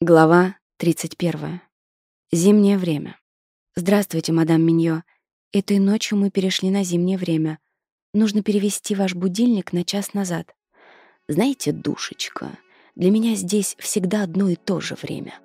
Глава 31. Зимнее время. Здравствуйте, мадам Миньо. Этой ночью мы перешли на зимнее время. Нужно перевести ваш будильник на час назад. Знаете, душечка, для меня здесь всегда одно и то же время.